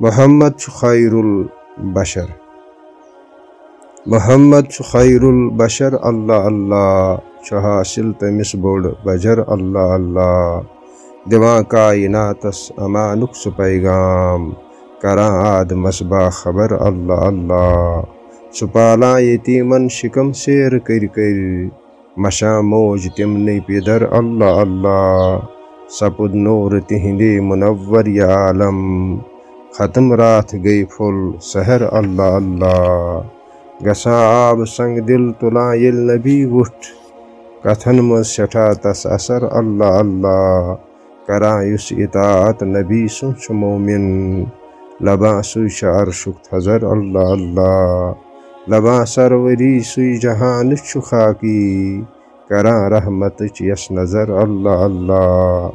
محمد خیر البشر محمد خیر البشر اللہ اللہ۔ حاصل تمس بوڑ بجر، اللہ اللہ۔ دِوان کائناتس امانک سہ پیغام۔ کران آد مصباح خبر، اللہ اللہ۔ سہ پالان یتیمن شکم سیر کر کر۔ مشا موج تمن پیدر اللہ اللہ۔ سپد نور تہندے منور یا عالم۔ ختم رات گئی پھل سحر اللہ اللہ۔ گسان آب سنگ دل تلان یل نبی وٹھ۔ کتھن مز سٹھا تس اثر اللہ اللہ۔ کران اس اطاعت نبی سن مومن۔ لبان سوی عرشک تھزر اللہ اللہ۔ لبان سروری سوی جہان خاکی۔ کران رحمت یس نظر اللہ اللہ۔